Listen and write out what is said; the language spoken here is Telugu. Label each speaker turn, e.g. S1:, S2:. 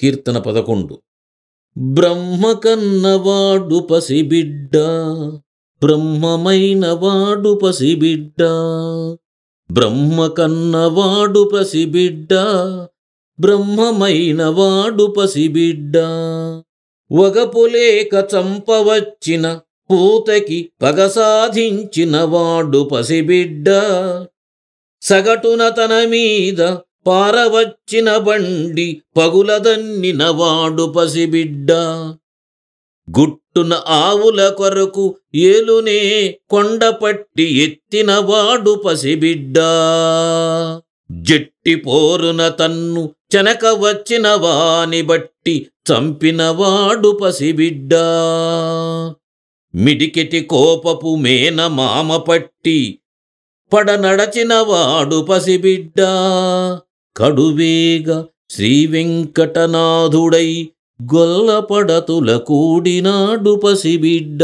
S1: కీర్తన పదకొండు. బ్రహ్మ కన్నవాడు పసిబిడ్డ బ్రహ్మమైన వాడు పసిబిడ్డ బ్రహ్మ కన్నవాడు పసిబిడ్డ బ్రహ్మమైన వాడు పసిబిడ్డ. వగపులేక చంపవచ్చిన పూతకి పగ సాధించిన వాడు పసిబిడ్డ. సగటున తన మీద పారవచ్చిన బండి పగులదన్నిన వాడు పసిబిడ్డ. గుట్టున ఆవుల కొరకు ఏలునే కొండపట్టి ఎత్తినవాడు పసిబిడ్డ. జట్టి పోరున తన్ను చెనక వచ్చిన వాని బట్టి చంపినవాడు పసిబిడ్డ. మిడికెటి కోపపు మేన మామ పట్టి పడనడచినవాడు పసిబిడ్డా. కడువేగ శ్రీ వెంకటనాథుడై గొల్లపడతుల కూడినాడు పసిబిడ్డ